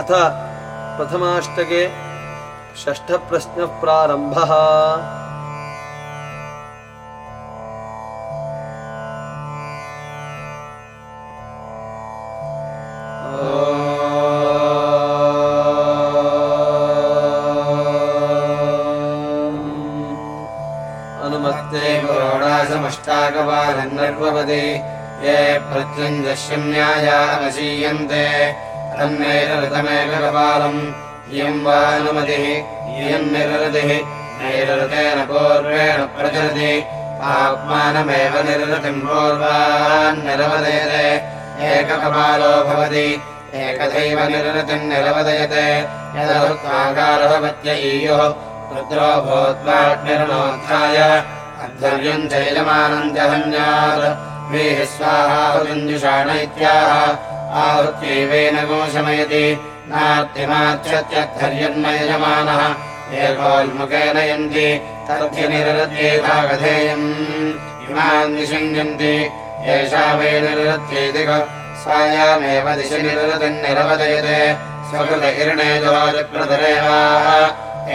अथ प्रथमाष्टके षष्ठप्रश्नः प्रारम्भः अनुमत्ते पुरोडासमष्टाकपालन्नर्वपदे ये प्रत्यञ्जस्यन्यायावशीयन्ते तन्नैरृतमेकपालम् इयम् वा अनुमतिः इयम् निरृतिः नैरृतेन पूर्वेण प्रचलति। आत्मानमेव निरृतिम् पूर्वान्निरवदयते एककपालो भवति। एकथैव निरृतिम् निरवदयते। यदहुत्वाकारभवत्य ईयुः रुद्रो भूत्वाग्निर्णोत्थाय अध्वर्यम् स्वाहाहुजुषाण इत्याह तर्ध्यनिरत्येतागधेयम् इमान् निषङ्गन्ति एषा वै निरत्यैदिक स्वायामेव दिशि निरतिर्निरवदयते स्वकृत इर्णेजोजप्रदरेवाः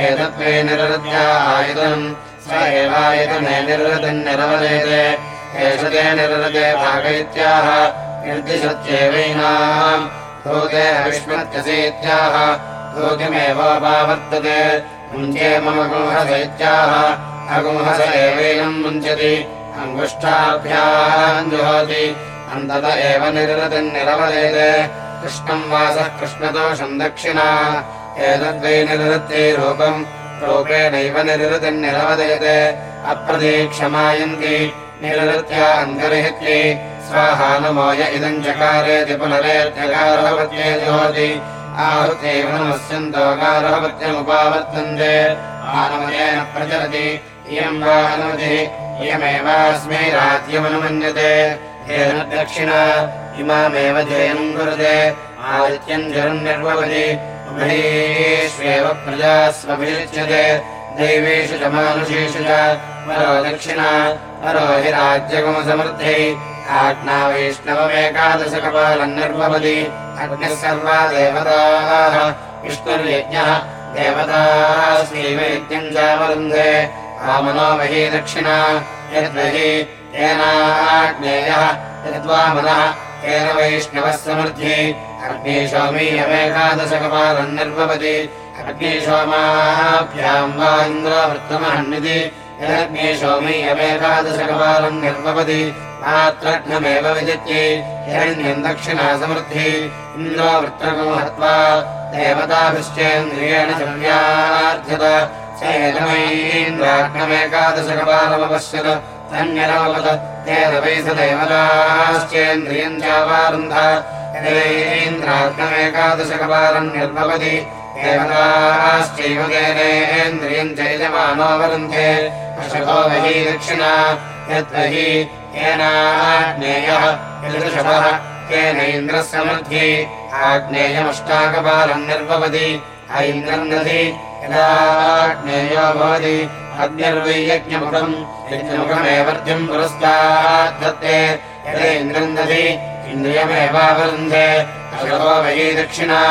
एतद्वै निरत्या आयुधम् स एवायुधने निरतिर्निरवदयते एष ते निरते भागयित्याह निर्दिशत्येवैनाम् भूते अविष्मत्यसेत्याह भूतिमेवोपावर्तते मुञ्चे मम गुंहसैत्याह अगुंहस एवैनम् मुञ्चति। अङ्गुष्ठाभ्याम् जुहोति। अन्तत एव निरतिर्निरवदेते कृष्णम् वासः कृष्णदोषम् दक्षिणा। एतद्वै निरत्यै रूपम्। रूपेणैव निरतिर्निरवदयते अप्रतीक्षमायन्ति निरत्या अन्तर्हित्यै स्वाहानुमोय इदम् चकारेति पुनरेत्यकारोपत्ये जुहोति आहृत्यैव नमस्यन्तोकारोपत्यमुपावर्तन्ते आनमयेन प्रचलति इयम् वा अनुमतिः, इयमेवास्मै राज्यमनुमन्यते। येन दक्षिणा इमामेव जयनम् कुरुते। आदित्यम् जलम् निर्वपति उभयेष्वेव प्रजा स्वभिरुच्यते दैवेषु च मानुषेषु च, परो दक्षिणा, परो हि राज्यगमसमृद्धै। आज्ञा वैष्णवमेकादशकपालम् निर्भवति अग्निः सर्वा देवताः। विष्णुर्यज्ञः देवतास्यैवैत्यम् चावरुन्धे। वामनो मही दक्षिणा। यद्महि तेनाग्नेयः यद्वामनः तेन वैष्णवः समृद्धि अग्निशोमीयमेकादशकपालम् निर्भवति अग्निशोमाभ्याम् वा यदग्निशोमीयमेकादशकपालम् निर्भवति मात्रघ्नमेव विजित्यै हिरण्यम् दक्षिणा समृद्धि इन्द्रो वृत्रको हत्वा देवताभिश्चेन्द्रियेण चव्यार्ध्यत चेदमैन्द्राग्नमेकादशकपालमपश्यत धन्यरवपत तेन वै स देवताश्चेन्द्रियम् चावारुन्ध। यदेन्द्राग्नमेकादशकपालम् निर्भवति देवताश्चैव तेनेन्द्रियम् चैजमानोऽवरुन्धे पशतो वही दक्षिणा यद्वहि येनाग्नेयः यदृषभः तेन इन्द्रः समृद्धि आग्नेयमष्टाकपालम् निर्भवति ऐन्द्रम् दधि यदाग्नेयो भवति अग्निर्वै यज्ञमुखम् यज्ञमुखमेवर्ध्यम् पुरस्तात् दत्ते यदेन्द्रम् दधि इन्द्रियमेवावरुन्धे अशतो वही दक्षिणा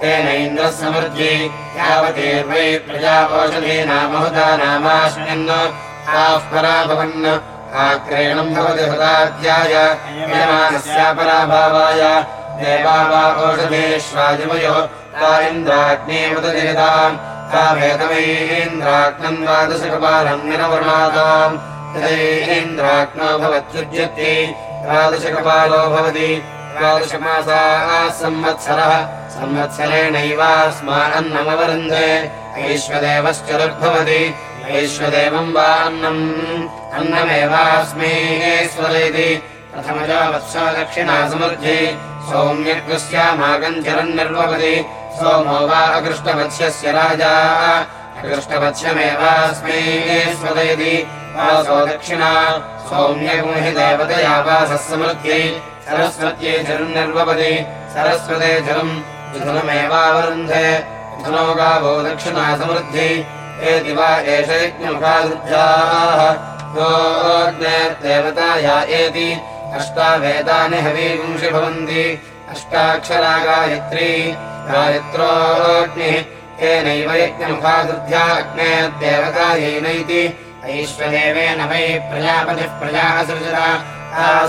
तेन इन्द्रः समृद्धि यावतीर्वै प्रजापोषधीनामहुता नामाश्विन् आः परा भवन् आक्रेणम् भवति हृदाध्याय यजमानस्यापराभावाय देवा वा ओषधेष्वाजिमयोः ता इन्द्राग्नेमुदजयताम् ता वेदमैन्द्राग्नम् द्वादशकपालम् द्वादशकपालो भवति संवत्सरः ऐश्वदेवम् वा अन्नम्। अन्नमेवास्मै स्वरयति प्रथमजा वत्सो दक्षिणा समृद्धि सौम्यग्स्यामागम् चरन्निर्वपति सोमो वा अकृष्टवत्स्यस्य राजा। अकृष्टवत्स्यमेवास्मै वासो दक्षिणा। सौम्यगुहि देवतया वासः समृद्ध्यै सरस्वते जलम्। मिथुनमेवावरुन्धे मिथुनो गावो दक्षिणा समृद्धि एति वा एष यज्ञमुखादृभ्याः योऽग्नेर्देवताया एति अष्टावेदानि हवीगुंषि भवन्ति। अष्टाक्षरा गायत्री गायत्रोऽग्निः तेनैव यज्ञमुखादुर्ध्या अग्नेदेवतायैनैति ऐश्वदेवेन वै प्रजापतिः प्रजाः सृजता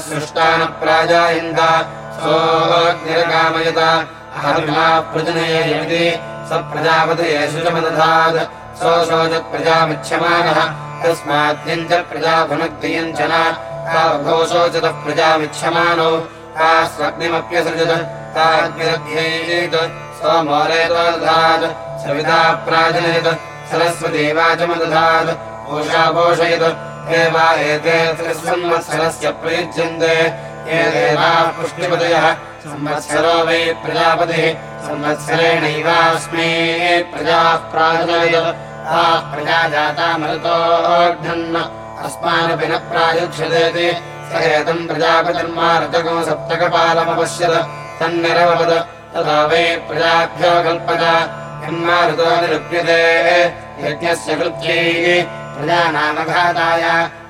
सृष्टा न प्राजायन्त सोऽग्निरकामयत अहमिमा प्रजनयेति स प्रजापतयेषु च मदधात् सोऽशोचत्प्रजामिच्छमानः तस्माद्यम् च प्रजाभुनक्तियम् च नोचतः प्रजामिच्छमानो ता स्वग्निमप्यसृजत ताग्निरध्येत सोमोरेतो दधात् सविता प्राजनयत् सरस्वती वाचमदधात् पूषा पोषयत् हे वा एते त्रिसंवत्सरस्य प्रयुज्यन्ते ये देवाः पुष्टिपदयः संवत्सरो वै प्रजापतिः। संवत्सरेणैवास्मै प्रजाः अस्मानपि न प्रायुक्ष्यते स एतम् प्रजापतिर्मारतको सप्तकपालमपश्यत। तन्निरवपद। तथा वै प्रजाभ्यो कल्पत यन्मारुतो निरुप्यते। यज्ञस्य कृत्यैः प्रजानामघाताय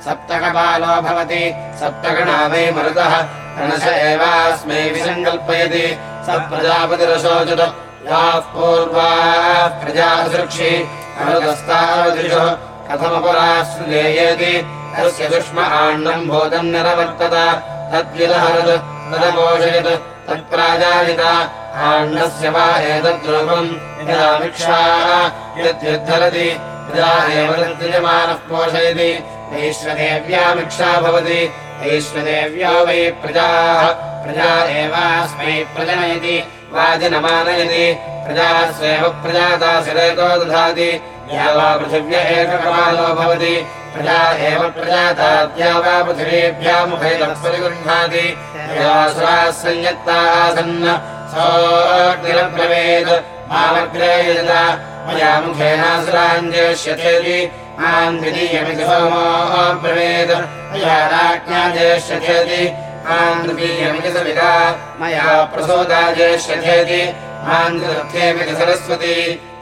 सप्तकपालो भवति। सप्तगणा वै मरुतः। गणश एवास्मै विसङ्कल्पयति। स प्रजापतिरशोचत याः पूर्वाः प्रजासृक्षि दुष्म आण्डम् भूतम् निरवर्तत। तद्विदहरत् तदपोषयत्। तत्प्राजायत। आण्डस्य वा एतद्रूपम् यदामिक्षा यद्युद्धरति यदा एव तद्यजमानः पोषयति। वैश्वदेव्यामिक्षा भवति। वैश्वदेव्यो वै प्रजाः। प्रजा एवास्मै प्रजनयति। वाजिनमानयति। प्रजा स्वेव प्रजाता दधाति। या वा पृथिव्य एककपालो भवति। प्रजा एव प्रजाताद्या वा पृथिवीभ्यामुखैतः परिगृह्णाति यासुराः संयत्ताः आसन् सोऽग्निरब्रवेत्। मामग्रे यजता मया मुखेनासुराञ्जेष्यथेति माम् द्वितीयमिति सोमो ब्रवेत् मया राज्ञा जेष्यथेति माम् तृतीयमिति सविता मया प्रसूता जेष्यथेति माम् चतुर्थेमिति सरस्वती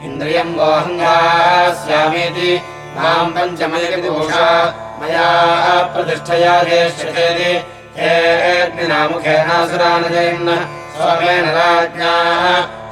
इन्द्रियम् वोऽहङ्गास्यामीति माम् पञ्चमयमिति भूषा मया प्रतिष्ठया सोमेन राज्ञाः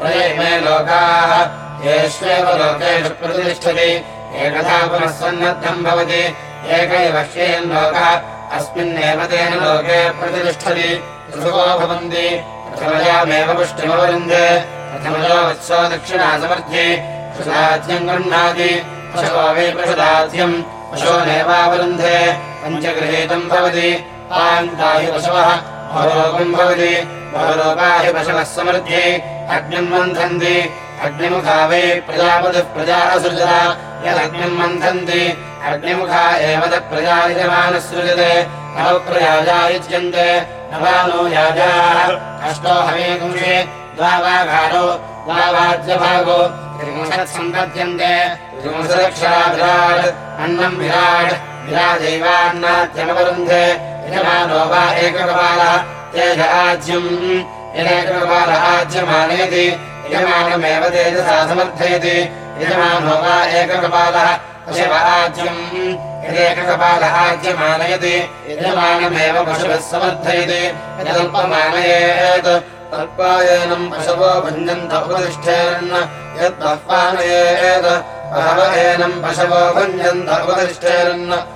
प्रयमे लोकाः येष्वेव लोकेषु प्रतिष्ठति। एकधा पुनः सन्नद्धम् भवति। एकैव ह्येयम् लोकः अस्मिन्नेव तेन लोके प्रतिष्ठति। भवन्ति। प्रथमयामेव पुष्टिमवरुन्धे। प्रथमयो वत्सो दक्षिणा समर्थ्ये पशुराज्यम् गृह्णाति। पशवो वै पशुदाज्यम् पशोनेवावरुन्धे पञ्चगृहीतम् भवति भवति बहुलोका हि पशवः समृद्धि अग्निम् मन्थन्ति अग्निमुखा वै प्रजापतिः प्रजा असृजता यदग्निम् मन्थन्ति अग्निमुखा एव अष्टो हवेगुंषे द्वावाघारो द्वावाद्यभागो त्रिंशत् सम्पद्यन्ते त्रिंशदक्षरा विराट् अन्नम् विराट् विराजैवान्नाद्यमवरुन्धे यजमानो वा एककपालः तेज आज्यम् यदेककपाल आज्यमानयति यजमानमेव तेजसा समर्थयति। यजमानो वा एककपालः पशव आज्यम् यदेककपाल आज्यमानयति यजमानमेव पशुवः समर्थयति। यदल्पमानयेत्। अल्पायनम् पशवो भञ्जन्त उपतिष्ठेरन्। यद्बह्वानयेत् बहव एनम् पशवो भञ्जन्त उपतिष्ठेरन्। बह्वानीयाभिः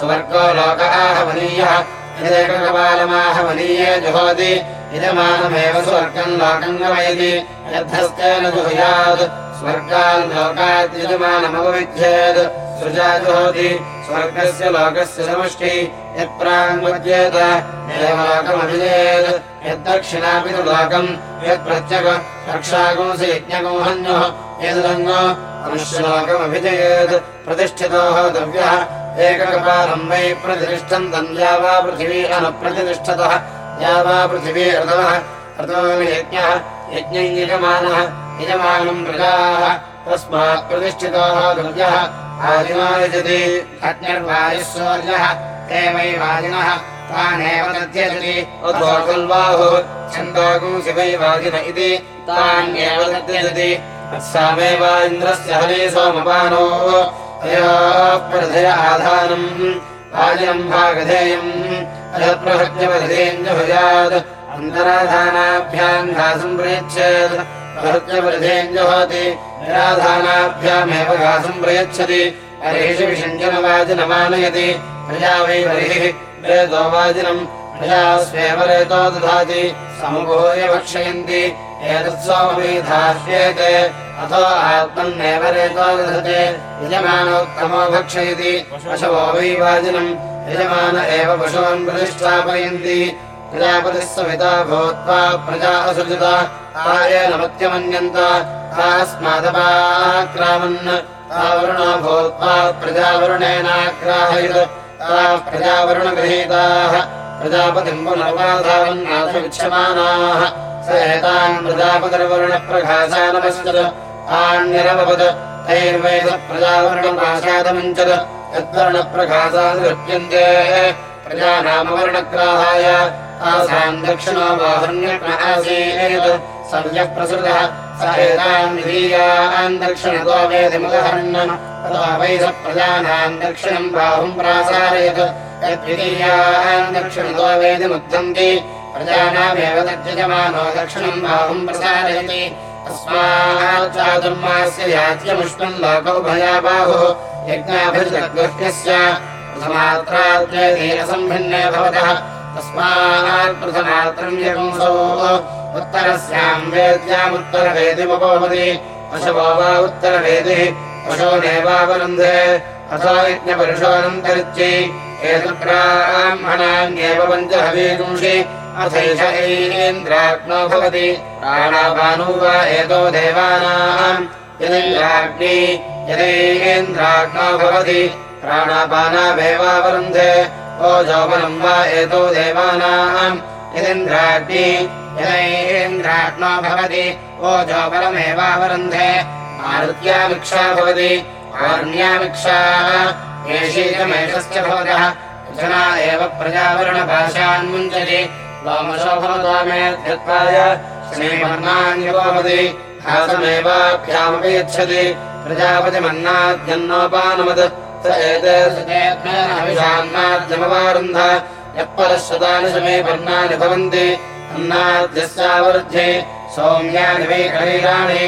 सुवर्गो लोक आहवनीयः यदेककपालमाहवनीये जुहोति। यजमानमेव स्वर्गम् लोकम् गमयति यद्धस्तेन जुहुयात् स्वर्गान् लोकात् यजमानमवविध्येत् सृजा जुहोति स्वर्गस्य लोकस्य समष्टि यत्प्राङ्मुज्येत एवलोकमभिजेत् यद्दक्षिणापि तु लोकम् यत्प्रत्यग रक्षागुंसि यज्ञगोहन्युः यदुरङ्गो मनुष्यलोकमभिजयेत् प्रतिष्ठितो होतव्यः एककपालम् वै प्रतिष्ठम् तम् या वा पृथिवी अनुप्रतिष्ठतः, या वा पृथिवी ऋतवः ऋतो यज्ञः यजमानः यजमानम् प्रजाः, तस्मात् प्रतिष्ठितो होतव्यः आदिमा यजति अग्निर्वायुः सूर्यः ते वै वाजिनः। तानेव तद्यजति अथवा कल्वाहुः छन्दोगुंसि वै वाजिन इति। तान्येव तद्यजति तत्सामेव इन्द्रस्य हरे सोमपानो। आधानम् वाजिनम् भागधेयम् अयप्रहत्यवधेञ्जभुजात् अन्तराधानाभ्याम् घासम् प्रयच्छेत् प्रहत्यवधेञ्जहोति निराधानाभ्यामेव घासम् प्रयच्छति। हरिषि विषञ्जनवाजिनमानयति। प्रजा वै हरिः रेतो वाजिनम् प्रजा स्वेव रेतो दधाति। समुभूय भक्षयन्ति एतत्सोमविधास्येते अथो आत्मन्नेव रेतो दधते। यजमानोत्तमो भक्षयति। पशवो वै वाजिनम् यजमान एव पशून् प्रतिष्ठापयन्ति। प्रजापतिः सविता भूत्वा प्रजा असृजता आयेन मत्यमन्यन्त तास्मादपाक्रामन् तावरुणो भूत्वा प्रजावरुणेनाग्राहयत् ताः प्रजावरुणगृहीताः प्रजापतिम् पुनर्वाधावन्नाथ विच्छमानाः स एतान् प्रजापतिर्वरुणप्रघासानपश्यत् तान्यरवपत् तैर्वेद प्रजावरुणपाशादमुञ्चत् यद्वर्णप्रघासानुगृप्यन्ते प्रजानामवर्णग्राहाय तासाम् दक्षिणो वाहन्यग्रहासीत् सव्यः प्रसृतः। स एतान् विधीयान् दक्षिणतो वेदिमुदहरन् ततो वै स प्रजानाम् दक्षिणम् बाहुम् प्रासारयत्। यद्विधीयान् दक्षिणतो वेदिमुद्धन्ति प्रजानामेव तद्यजमानो दक्षिणम् बाहुम् प्रसारयति। तस्मात् चातुर्मास्य यात्यमुष्णम् लोकौभयाबाहुः यज्ञाभिर्जग्गह्यस्य प्रथमात्राद्वैते असम्भिन्ने भवतः। तस्मात् प्रथमात्रम् यगुंसो उत्तरस्याम् वेद्यामुत्तरवेदिमुपवति पशवो वा उत्तरवेदिः अथो यज्ञपरुषोऽनन्तरिच्यै एतद्ब्राह्मणान्येव पञ्चहवीगुंषि अथैष ऐन्द्राग्नो भवति। प्राणापानो वा एतो देवानाम्। यदिन्द्राग्नि यदेन्द्राग्नो भवति। प्राणापानावेवावरुन्धे। ओजोपनम् वा एतो देवानाम् यदिन्द्राग्नि यदैन्द्राग्नो भवति ओजोपनमेवावरुन्धे आरुत्यामिक्षा भवति आर्ण्यामिक्षा एषीकमेषस्य भवतः। जना एव प्रजावरणभाषान्मुञ्चति लोमशोभनत्वामेत्यत्वाय श्रीमन्नान्यवमति हासमेवाभ्यामपि यच्छति प्रजापतिमन्नाद्यन्नोपानमत्। स एते सुचेत्मेनाभिषान्नाद्यमवारुन्ध यः परश्वतानि समे पर्णानि भवन्ति। अन्नाद्यस्यावृद्धि सौम्यानि वै कलीराणि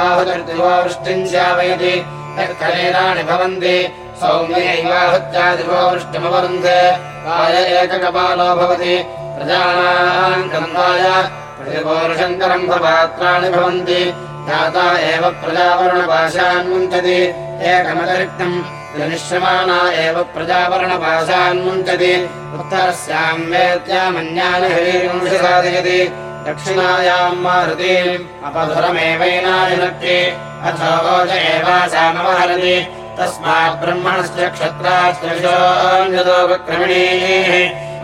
आहुतिर्दिवो वृष्टिम् स्यावयति यः कलीराणि भवन्ति सौम्यैवाहुत्यादिवो वृष्टिमवरुन्धे। काय एककपालो भवति। प्रजानाम् कन्दाय प्रतिपोरुषङ्करम्भपात्राणि भवन्ति। जाता एव प्रजावरणपाशान्मुञ्चति एकमतिरिक्तम् जनिष्यमाना एव प्रजावरणपाशान्मुञ्चति उत्तरस्याम् दक्षिणायाम् मारुतीम् अपधुरमेवैनायनक्ति। अथो ओज एवासामवहरति तस्मात् ब्रह्मणस्य क्षत्राश्चोऽन्यतोपक्रमिणीः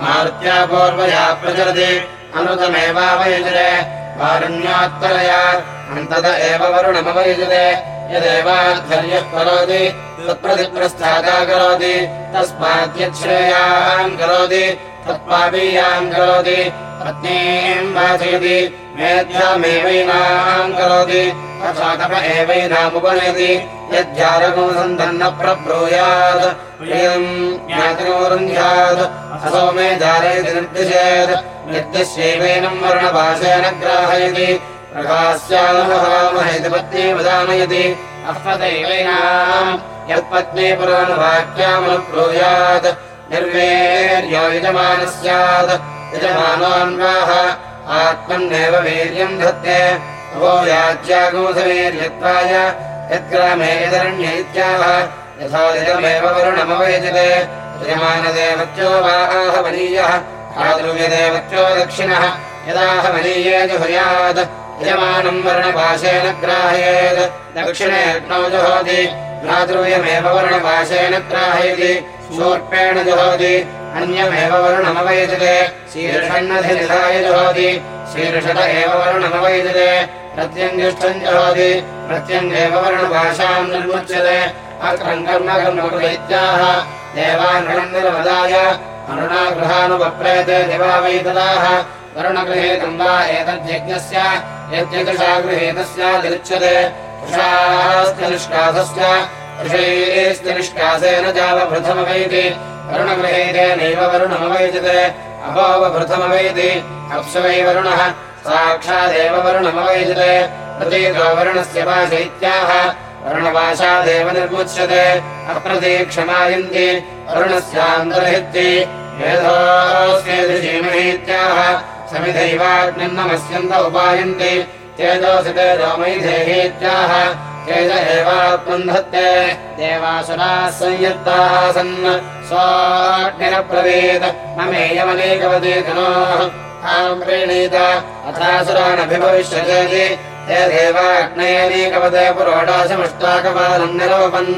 मारुत्या पूर्वया प्रचरति अमृतमेवावयुजरे वारुण्यात्तरया। अन्तत एव वरुणमवयुजते यदेवाध्वर्यः करोति तत्प्रतिप्रस्थाता करोति तस्माद्यच्छ्रेयाम् करोति तत्पापीयाम् करोति पत्नीम् वाचयति मेध्यामेवैनाम् करोति अथवा तप एवैनामुपनयति यद्ध्यारगुणसन्धन्न प्रब्रूयात् प्रियम् ज्ञातिनोरुन्ध्यात् असौ मे धारयति निर्दिशेत् यद्यस्यैवैनम् वर्णभाषेण ग्राहयति प्रकाश्यानुमहामहैति पत्नी वदानयति अह्वदैवैनाम् यत्पत्नी पुराणवाक्यामनुब्रूयात् निर्वेर्यो यजमानः स्यात्। यजमानोऽन्वाः आत्मन्नेव वीर्यम् धत्ते। वो याज्यागोधवीर्यत्वाय। यद्ग्रामे यदरण्य इत्याह यथा यजमेव वरुणमवयजते। यजमानदेवत्यो वा आहवनीयः आद्रुव्यदेवत्यो दक्षिणः। यदाहवनीये जुहुयात् यजमानम् वर्णपाशेन ग्राहयेत् दक्षिणेऽग्नौ जुहोति। भ्रातृव्यमेव वर्णपाशेन ग्राहयति शूर्पेण जुहोति। अन्यमेव वरुणमवैजते शीर्षन्नधिनिधाय जुहोति। शीर्षत एव वरुणमवैजते प्रत्यङ्गिष्ठम् जुहोति। प्रत्यङ्गेव वर्णभाषाम् निर्मुच्यते। अक्रम् कर्म कर्मकृत्याः देवानृणम् निर्वदाय। अरुणागृहानुपप्रेते दिवावैतदाः वरुणगृहेतम् वा एतद्यज्ञस्य यद्यजुषा गृहेतस्यादिरुच्यते ऋषास्त्यनिष्कासस्य ऋषैस्त्यनिष्कासेन जावभृथमवैति वरुणगृहेतेनैव वरुणमवैजते अपोवभृथमवैति अप्सु वै वरुणः साक्षादेव वरुणमवैजते। प्रतीतो वरुणस्य पाशैत्याह वरुणपाशादेव निर्मुच्यते। अप्रतीक्षमायन्ति वरुणस्यान्तर्हित्ति वेदोऽस्येदृशीमहीत्याह समिधैवाग्निर्नमस्यन्त उपायन्ति। तेजोऽसि तेजोमैधेहीत्याह तेज एवात्मन् धत्ते देवासुराः संयत्ताः सन्। स्वाग्निरब्रवीत्। ममेयमनेकवती तनोः आम् प्रीणीत। अथासुरानभिभविष्यचेति ते देवाग्नयनेकवते पुरोडाशमष्टाकपालम् निरोपन्।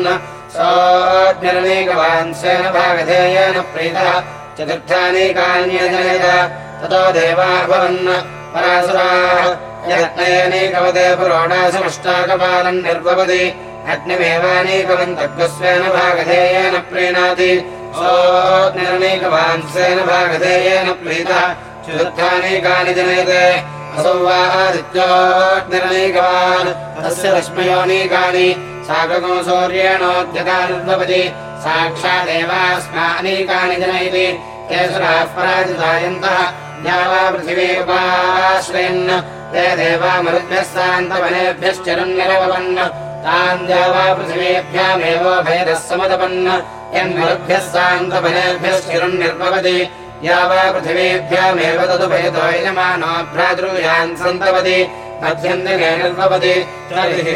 सोऽग्निरनेकवान् सेन भागधेयेन प्रीतः। चतुर्थानेकान्यजनयत ततो देवाभवन् परासुराः यज्ञयनेकवते पुरोडाशमष्टाकपालम् निर्भवति अग्निमेवानेकवन्तग्स्वेन भागधेयेन प्रीणाति सोऽग्निरनेकवान् सेन भागधेयेन प्रीतः, चतुर्थानेकानि जनयते। असौ वा आदित्योऽग्निरनेकवान्, तस्य रश्मयोनीकानि साकगो सौर्येणोद्यता निर्भवति साक्षादेवास्मानीकानि जनयति ते सुराः पराजितायन्तः द्यावा पृथिवी उपाश्रयन् ते देवा तान् द्यावा पृथिवीभ्यामेवोभयदः समतपन् यन्मरुद्भ्यः सान्तवनेभ्यश्चिरन्निर्भवति या वा पृथिवीभ्यामेव तदुभयतो यजमानो भ्रातृयान् सन्तपति मध्यन्दिने निर्भवति तर्हि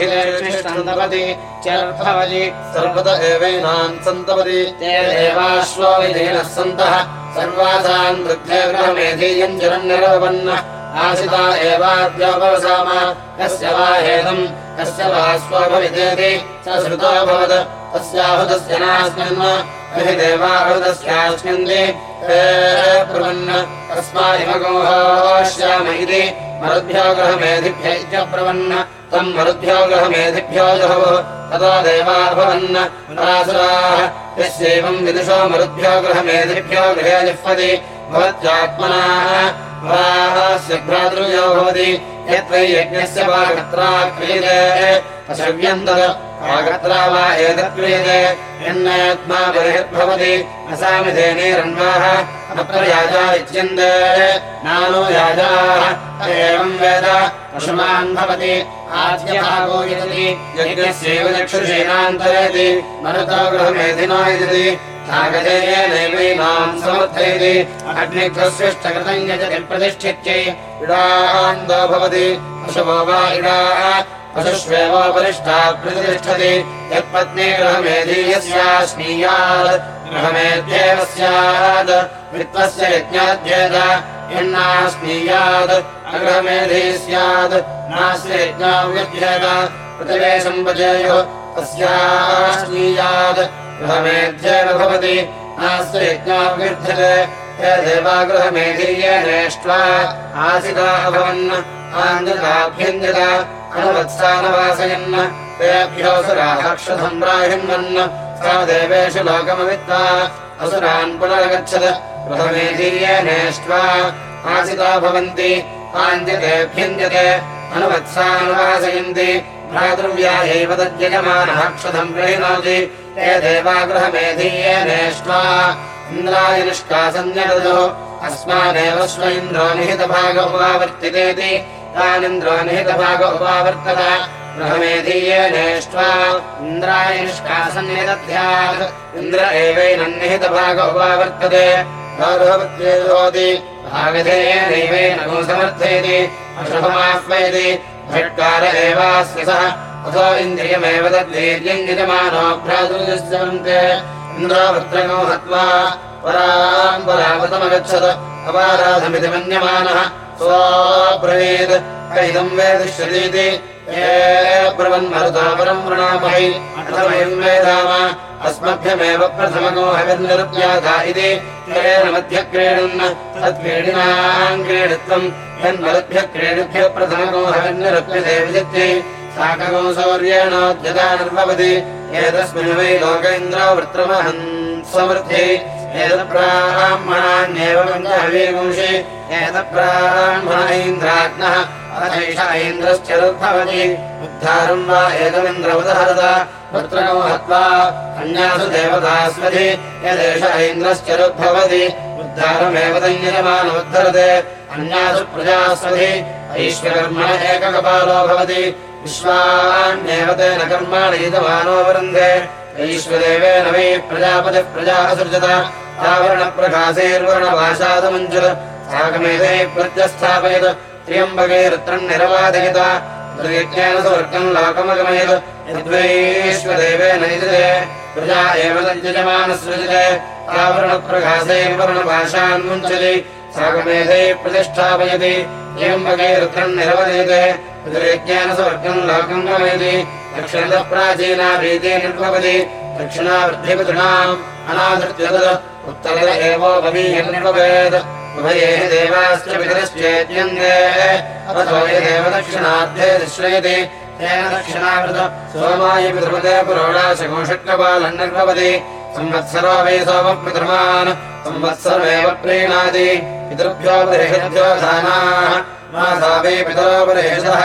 चर्भवति सर्वत एवैनान् सन्तपति। ते देवाश्वो विधीनः सन्तः वृद्धे गृहमेधीयम् जलन्निरवपन् आसिता एवाद्योपवसाम कस्य वा हेदम् कस्य वा स्वभवितेति स श्रुतोऽभवत् तस्याहुतस्य नास्मिन् हि देवाहुतस्यास्मिन् ते ब्रुवन् तस्मादिमगोश्याम इति मरुद्भ्यो गृहमेधिभ्य इत्यब्रवन् तम् मरुद्भ्यो गृहमेधिभ्यो जुहुः ततो देवाभवन् परासुराः यस्यैवम् विदुषो मरुद्भ्यो गृहमेधिभ्यो गृहे जिह्वति। भवत्यात्मनाः। भ्रातृयो भवति यत्र यज्ञस्य वा कत्रा क्रियते पशव्यम् तत् आगत्रा वा एतत् क्रियते यन्नात्मा बहिर्भवति असामिधेनेरन्वाः अप्रयाजा इच्यन्ते नानो याजाः। एवम् वेद। पशुमान् भवति। आद्यभागो यजति यज्ञस्यैव चक्षुषेणान्तरयति मरुतो गृहमेधिनो यजति। नागधेयेनैवैनाम् समर्थयति। अग्निकृस्विष्टकृतम् यजति। प्रतिष्ठित्यै इडान्दो भवति पशवो वा इडाः? पशुष्वेवोपरिष्टात् प्रतिष्ठति। यत्पत्नी गृहमेधीयस्यास्नीयात् गृहमेध्येव स्यात्। वित्तस्य यज्ञाध्येत यन्नास्नीयात् अगृहमेधी स्यात् नास्य यज्ञाव्यध्येत पृथिवे सम्पजेयुः तस्यास्नीयात् गृहमेध्येन भवति। नास्य यज्ञाव्यर्थ्यते हे देवागृहमेधीयेनेष्ट्वा आसिता अभवन्। आञ्जताभ्यञ्जत अनुवत्सानवासयन्। सा देवेषु लोकमवित्त्वा असुरान् पुनरगच्छत्। गृहमेधीयेनेष्ट्वा आसिता भवन्ति। आञ्जतेभ्यञ्जते अनुवत्सानुवासयन्ति। भ्रातृव्यायैव तद्यजमानः क्षधम् गृह्णाति। ते देवागृहमेधीयेनेष्ट्वा इन्द्राय निष्कासन्यदुः अस्मानेव स्व इन्द्रो निहितभाग उपावर्तितेति तानिन्द्रो निहितभाग उपावर्तत गृहमेधीयेनेष्ट्वा इन्द्राय निष्कासन्यदध्यात् इन्द्र एवैनन्निहितभाग उपावर्तते गार्हपत्ये जुहोति भागधेयेनैवेन गो समर्थयति अशुभमाह्वयति। झट्कार एवास्य सः अथो इन्द्रियमेव तद्वीर्यम् यजमानो भ्रातुर्यस्यन्ते परावतमगच्छत अपाराधमिति मन्यमानः सोऽब्रवीत्। कैदम् वेदिष्यतीति? ये ब्रवन्मरुता परम् वृणामहि। अर्थमयम् वेदाम। अस्मभ्यमेव प्रथमगो हविर्निरुप्याधा इति। क्रीडित्वम् यन्मरुभ्यः क्रीडिभ्यः प्रथमगो हविर्निरुप्यते विजित्यै साकगो सौर्येणोद्यता निर्भवति एतस्मिन् अथैष ऐन्द्रश्चरुर्भवति उद्धारम् वा एतमिन्द्रवदहरत पुत्रगौ हत्वा अन्यासु देवतास्मधि यदेष ऐन्द्रश्चरुर्भवति उद्धारमेव तञ्जयमानोद्धरते अन्यासु प्रजास्मधि ऐश्वर्यकर्मण एककपालो भवति कर्माणि इदमानो वृन्धे ऐश्वदेवेन वै प्रजापतिः प्रजा असृजत आवरणप्रकाशैर्वर्णभाषादमञ्जुल साकमेधै प्रत्यस्थापयत्। त्र्यम्बके रुत्रम् निरवादयत यज्ञेन स्वर्गम् लोकमगमयत् यद्वैश्वदेवेन इदते प्रजा एव तज्यजमानसृजते आवरणप्रकाशैर्वर्णभाषान् साकमेधै प्रतिष्ठापयति त्र्यम्बके रुत्रम् निरवदयते। यज्ञेन स्वर्गम् लोकम् गमयति। दक्षिणतः प्राचीना भीति निर्भवति। दक्षिणावृद्धिपतृणाम् अनाधृत्यतत् उत्तर यदेव दक्षिणार्थे पुरोडाशकोषट्कपालम् निर्भवति संवत्सरो वै सोमपितृमान् संवत्सरमेव प्रीणाति पितृभ्यो बृहद्भ्यो धानाः। मासा वै पितरो बृहेशः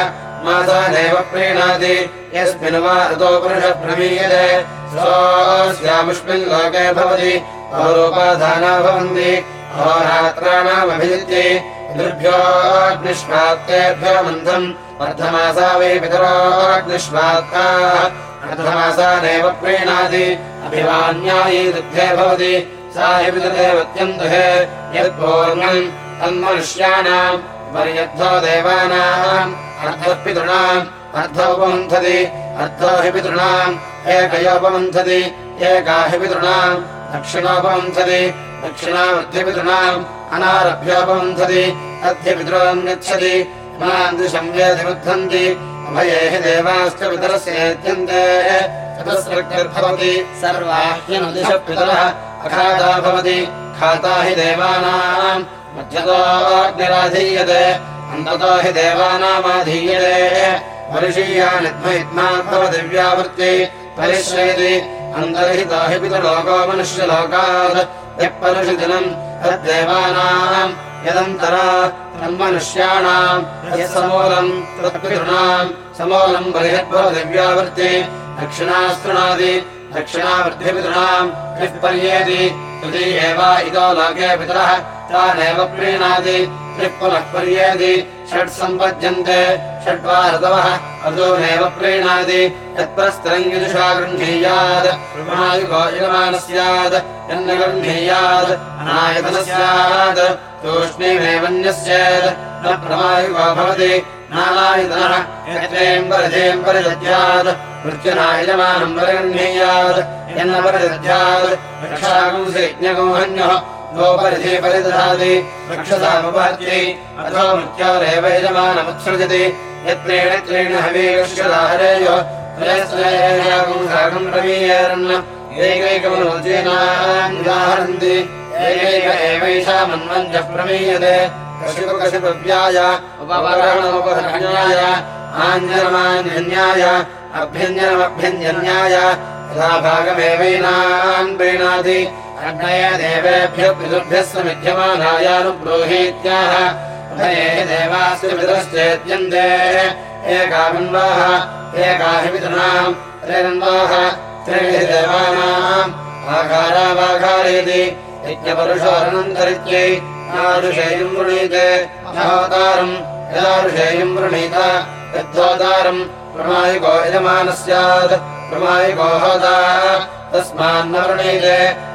मासानेव प्रीणाति यस्मिन् वा ऋतो पुरुषः प्रमीयते सोऽस्यामुष्मिन् लोके भवति। अवरोपाधाना भवन्ति। अहोरात्राणामभिजित्यै। पितृभ्योऽग्निष्पात्तेभ्यो मन्थम् अर्धमासा वै पितरोऽग्निष्पात्ताः अर्धमासानेव प्रीणाति अभिवान्यायी दुग्धे भवति। सा हि तन्मनुष्याणाम् पर्यद्धो देवानाम् अर्धः पितॄणाम् अर्धोपमन्थति अर्धो हि पितॄणाम् एकयोपमन्थति एका हि पितॄणाम् दक्षिणावृद्धिपितॄणाम् अनारभ्योपमन्थति अध्यपितॄन् गच्छति मान्दृशंवेधिबुद्धन्ति उभये देवाश्च पितरस्येत्यन्ते। चतुस्रग्निर्भवति सर्वाह्यनुदिशः पितरः अखाता भवति। खाता हि देवानाम्। अन्ततो हि देवानामाधीयते। भवदिव्यावृत्ति परिश्रयति। अन्तर्हितो हि पितृलोको मनुष्यलोकात्। यः परुषदिनम् तद्देवानाम् यदन्तरा तत्पितॄणाम् समूलम् बृहद्भवदिव्यावृत्ति दक्षिणास्तृणादि दक्षिणावृद्धिपितॄणाम् यः पर्येति तृतीयेव इतो लोके पितरः तानेव प्रीणाति त्रिः पुनः पर्येति षट् सम्पद्यन्ते षड्वा ऋतवः ऋतूनेव प्रीणाति यत्परस्त्रङ्गिजुषा गृह्णीयात् प्रमायुगो यजमानः स्यात् यन्न गृह्णीयात् अनायतनः स्यात् तूष्णीमेवन्यस्येत् न प्रमायुगो भवति नानायतनः यत्रेम् परिधेम् परिदध्यात् मृत्युनायजमानम् परिगृह्णीयात् यन्न परिदध्यात् रक्षागुंसि यज्ञगोहन्यः गोपरिधि परिदधाति। रक्षसामुपात्यै अथो मृत्योरेव यजमानमुत्सृजति यत्रेण त्रेण उपवरणमुपहरण्याय आञ्जनमाञ्जन्याय अभ्यञ्जनमभ्यञ्जन्याय। यथा भागमेवैनान् प्रीणाति अग्नये देवेभ्यो पितृभ्यः समिध्यमानायानुब्रूहीत्याह उभये देवास्य पितरश्चेत्यन्ते। एकामन्वाः एका हि पितॄणाम् त्रिरन्वाः त्रिभिः देवानाम्। आकारावाकारेति यज्ञपरुषोरनन्तरित्यै आरुषेयम् वृणीते। अहोतारम् यदारुषेयम् वृणीत। यद्धोतारम् प्रमायिको यजमानः स्यात् प्रमायिको होता। तस्मान्न वृणीते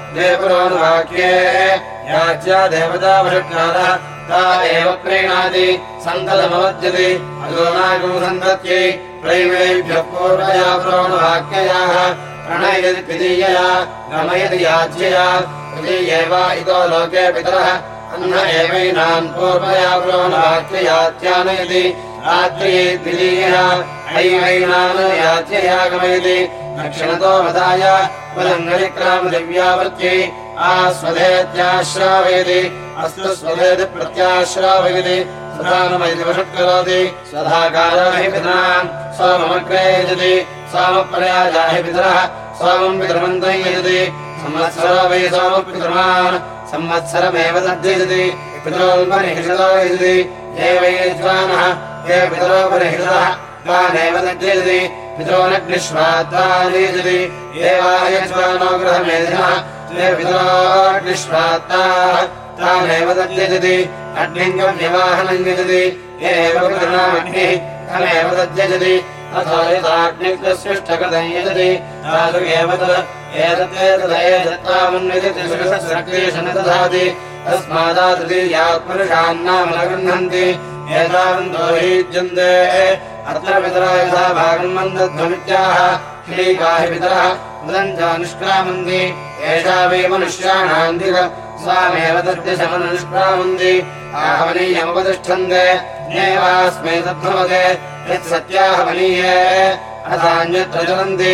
देवपुरोनुवाक्ये याच्या देवतावषट्कारः ता एव प्रीणाति सन्ततमवद्यति। अदोनागो सन्तत्यै प्रैवेभ्यः पूर्वया प्रोणवाक्ययाः प्रणयति द्वितीयया रमयति याज्यया। तृतीयेवा इतो लोके पितरः अन्न एवैनान् पूर्वया प्रोणवाक्ययात्यानयति रात्र्यै द्वितीयया ऐवैनान् याज्यया गमयति दक्षिणतो वदाय बलङ्गलिक्रामदिव्यावृत्यै आस्वधेत्याश्रावयति अस्तु स्वधेति प्रत्याश्रावयति सुधानमयति वषट्करोति स्वधाकारो हि पितॄणाम् सोममग्रे यजति सोमप्रयाजा हि पितरः सोमम् पितृमन्तं यजति संवत्सरो वै सोमः पितृमान् संवत्सरमेव तद्यजति। पितरोल्पनिहिषतो यजति ये वै यज्वानः ये पितरोपनिहिषतः तानेव तद्यजति। पितरोनग्निष्वात्तानि ये वा यज्वानो गृहमेधिनः ते पितरोग्निष्वात्ताः तानेव तद्यजति अग्निङ्गव्यवाहनम् यजति ये एव पितॄणामग्निः तमेव तद्यजति अथो यथाग्निग्रस्यष्टकृतं यजति तादृ एव तद् एतदेतदेतत्तामन्विति सुरसक्तेषु न दधाति तस्मादातृतीयात्पुरुषान्नाम न गृह्णन्ति एतावन्तो हीज्यन्ते अत्र पितरा यथा भागम् मन्दध्वमित्याह श्रीका हि पितरः उदम् च निष्क्रामन्ति एषा वै मनुष्याणाम् दिग स्वामेव तद्दिशमनुष्क्रामन्ति आहवनीयमुपतिष्ठन्ते। नैवास्मै तद्भवते यत् सत्याहवनीये। अथान्यत्र चलन्ति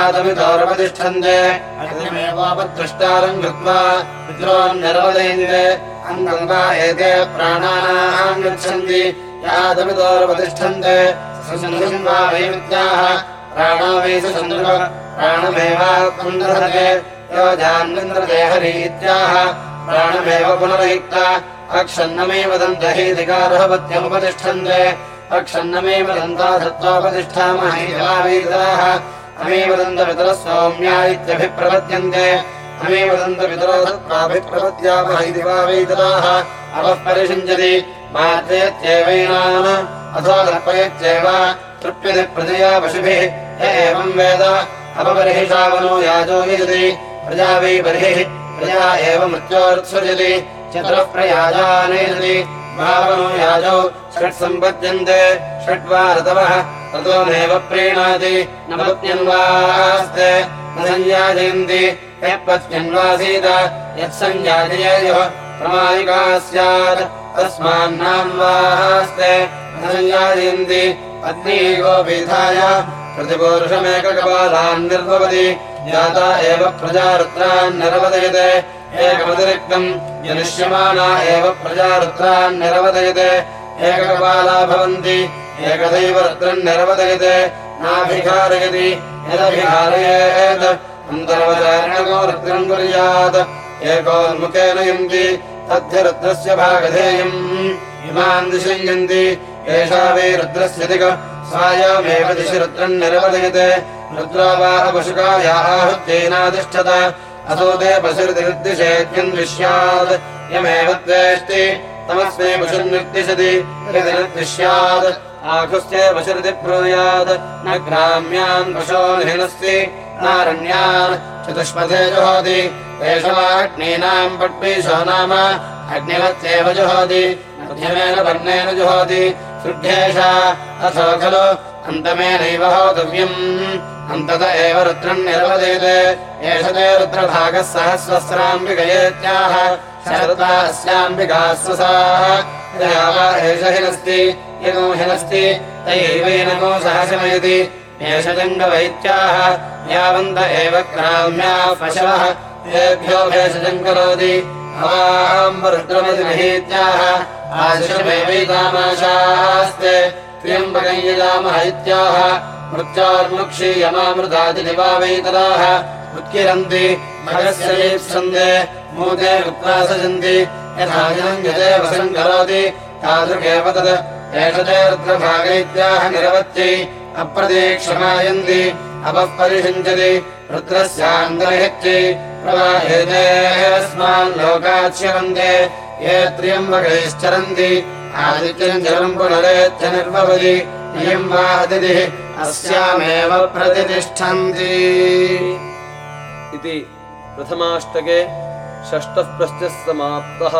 आतमितोरपतिष्ठन्ते। अग्निमेवापदृष्टारम् कृत्वा पितॄन्निरवदयन्ते अङ्गम् वा एते प्राणानाम् गच्छन्ति यादमितोरपतिष्ठन्ते ससन्दृशम् वा वैविद्याः प्राणो वै ससन्दृश प्राणमेवात्मन्दधते इत्याह प्राणमेव पुनरयुक्ता अक्षन्नमेव दन्ता धत्वापतिष्ठामहीलाः अमेव दन्तपितरः सौम्या इत्यभिप्रपद्यन्ते अमेव दन्तपितरो धत्वाभिप्रपद्यामः इति वा वेदनाः अवः परिषिञ्चति मार्जयत्येवैनान् अथो दर्पयत्येव तृप्यते प्रजया पशुभिः। य एवम् वेद। अपबर्हिषावनो याजो यजति प्रजा वै बर्हिः प्रजा एव मृत्योर्त्सृजति। चतुरः प्रयाजानयजति भावनो याजौ षट् सम्पद्यन्ते षड्वा ऋतवः ऋतोमेव प्रीणाति। न पत्न्यन्वास्ते न संयाजयन्ति यः पत्न्यन्वासीत यत्संयाजयेयुः प्रमादिका स्यात् तस्मान्नाम्वास्ते न संयाजयन्ति पत्नी गोपीठाय प्रतिपूरुषमेककपालान् निर्भवति जाता एव प्रजा रुद्रान् निरवदयते एकमतिरिक्तम् जनिष्यमाना एव प्रजा रुद्रान् निरवदयते एककपाला भवन्ति एकदैव रुद्रम् निरवदयते नाभिघारयति यदभिघारयेत् अन्तर्वचारणको रुद्रम् कुर्यात्। एकोन्मुखेन यन्ति तद्य रुद्रस्य भागधेयम्। इमान् दिशयन्ति एषा वै रुद्रस्य दिक् स्वायामेव दिशि रुद्रम् निरवदयते। रुद्रो वा पशुकाया आहुत्येनातिष्ठत असो ते पशुर्दिर्दिशेत्यन्विष्यात् यमेव द्वेष्टि तमस्मै पशुर्निर्दिशति। आकुस्ते पशुरिति ब्रूयात् न ग्राम्यान् पशोर्हिनस्ति नारण्यान् चतुष्पथे जुहोति। एषवाग्नीनाम् पट्पीशो नाम। अग्निवत्येव जुहोति जुहोति सृढ्येषा अथो खलु अन्तमेनैव होतव्यम्। अन्तत एव रुद्रम् निरवदेते। एष ते रुद्रभागः सहस्रस्राम्बिकयेत्याह शरता अस्याम्बिका स्वसाः या वा एष हिनस्ति यनो हिनस्ति तयैवैनको सहसमयति एष जङ्गवैत्याः यावन्त एव ग्राम्याः पशवः। तेभ्यो भेषजम् करोति मृत्योर्मुक्षीयमामृतादिनिवावैतराः उत्किरन्ति कृत्वा सजन्ति यथा वसम् करोति तादृगेव तत् एष ते रुद्रभागैत्याह निरवत्यै अप्रतीक्षमायन्ति अपः लोकाच्यवन्ते ये त्र्यम्बकैश्चरन्ति आदित्यम् जलम् पुनरेत्य निर्भवति इयम् वा अतिथिः अस्यामेव प्रतितिष्ठन्ति इति प्रथमाष्टके षष्ठः प्रश्नः समाप्तः